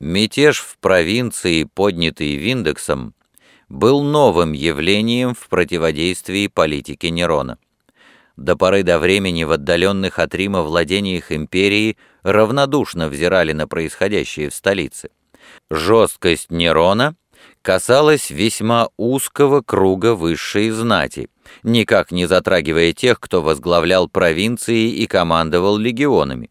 Мятеж в провинции, поднятый Виндексом, был новым явлением в противодействии политике Нерона. До поры до времени в отдаленных от Рима владениях империи равнодушно взирали на происходящее в столице. Жесткость Нерона касалась весьма узкого круга высшей знати, никак не затрагивая тех, кто возглавлял провинции и командовал легионами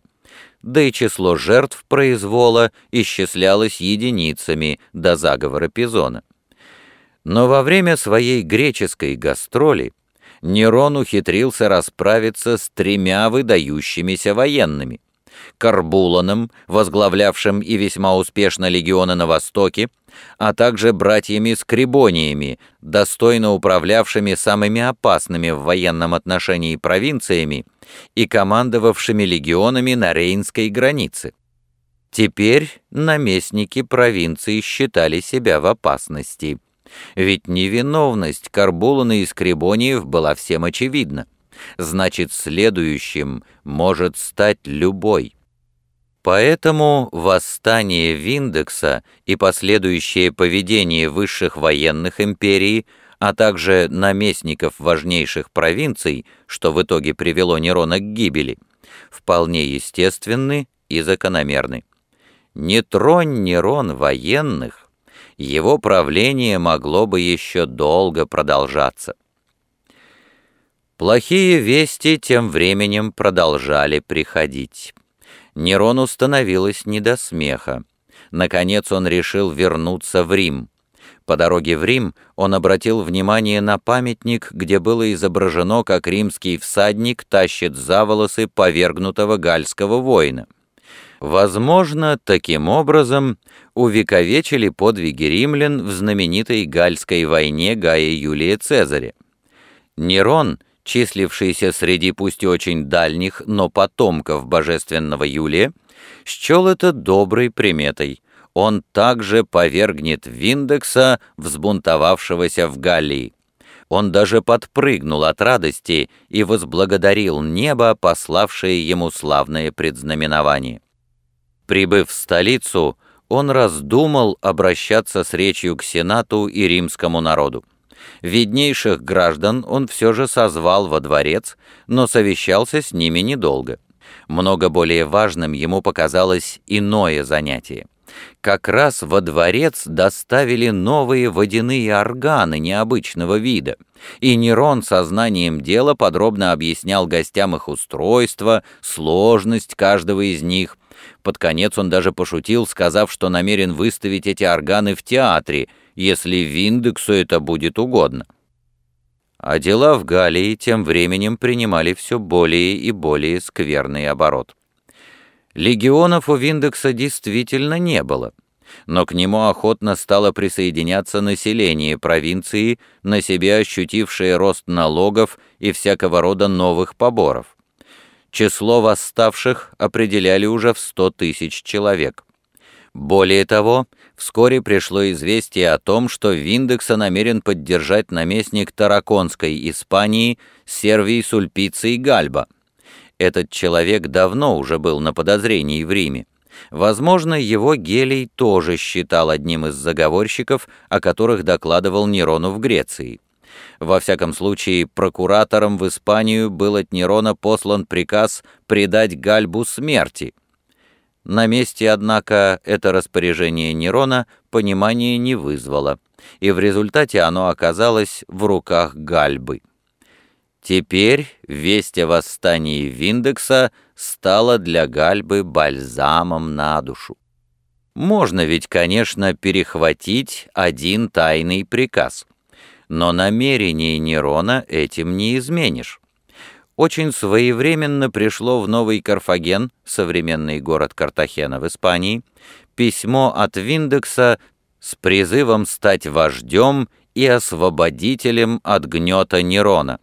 да и число жертв произвола исчислялось единицами до заговора Пизона. Но во время своей греческой гастроли Нерон ухитрился расправиться с тремя выдающимися военными. Карбуланом, возглавлявшим и весьма успешно легионы на Востоке, а также братьями-скрибониями, достойно управлявшими самыми опасными в военном отношении провинциями и командовавшими легионами на Рейнской границе. Теперь наместники провинции считали себя в опасности, ведь невиновность Карбулана и Скрибониев была всем очевидна. Значит, следующим может стать любой. Поэтому восстание Виндекса и последующее поведение высших военных империй, а также наместников важнейших провинций, что в итоге привело Нерона к гибели, вполне естественны и закономерны. Не тронь Нерон военных, его правление могло бы еще долго продолжаться. Плохие вести тем временем продолжали приходить. Нерону становилось не до смеха. Наконец он решил вернуться в Рим. По дороге в Рим он обратил внимание на памятник, где было изображено, как римский всадник тащит за волосы повергнутого гальского воина. Возможно, таким образом увековечили подвиги римлян в знаменитой Гальской войне Гая Юлия Цезаря. Нерон числившийся среди пусть и очень дальних, но потомков божественного Юлия, счел это доброй приметой. Он также повергнет Виндекса, взбунтовавшегося в Галлии. Он даже подпрыгнул от радости и возблагодарил небо, пославшее ему славное предзнаменование. Прибыв в столицу, он раздумал обращаться с речью к Сенату и римскому народу. Виднейших граждан он все же созвал во дворец, но совещался с ними недолго. Много более важным ему показалось иное занятие. Как раз во дворец доставили новые водяные органы необычного вида, и Нерон сознанием дела подробно объяснял гостям их устройство, сложность каждого из них. Под конец он даже пошутил, сказав, что намерен выставить эти органы в театре, если Виндексу это будет угодно. А дела в Галлии тем временем принимали все более и более скверный оборот. Легионов у Виндекса действительно не было, но к нему охотно стало присоединяться население провинции, на себе ощутившее рост налогов и всякого рода новых поборов. Число восставших определяли уже в сто тысяч человек. Более того, вскоре пришло известие о том, что Виндекса намерен поддержать наместник Тараконской Испании Сервий Сульпиций Гальба. Этот человек давно уже был на подозрении в Риме. Возможно, его Гелий тоже считал одним из заговорщиков, о которых докладывал Нерону в Греции. Во всяком случае, прокуратором в Испанию был от Нерона послан приказ предать Гальбу смерти – на месте, однако, это распоряжение Нерона понимания не вызвало, и в результате оно оказалось в руках Гальбы. Теперь весть о восстании Виндекса стала для Гальбы бальзамом на душу. Можно ведь, конечно, перехватить один тайный приказ, но намерение Нерона этим не изменишь очень своевременно пришло в Новый Карфаген, современный город Картахена в Испании, письмо от Виндекса с призывом стать вождем и освободителем от гнета Нерона.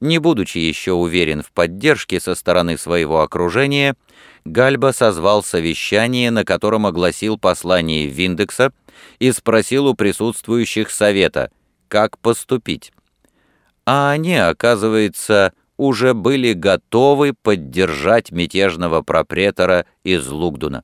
Не будучи еще уверен в поддержке со стороны своего окружения, Гальба созвал совещание, на котором огласил послание Виндекса и спросил у присутствующих совета, как поступить. А они, оказывается, уже были готовы поддержать мятежного пропретора из Лугдуна.